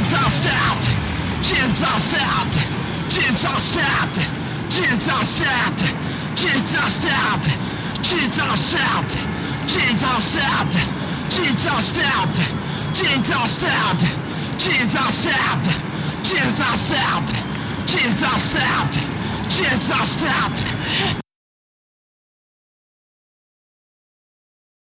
Jesus stabbed, Jesus stabbed, Jesus stabbed, Jesus stabbed, Jesus stabbed, Jesus stabbed, Jesus stabbed, Jesus stabbed, Jesus stabbed, Jesus stabbed, Jesus stabbed, Jesus stabbed, Jesus stabbed.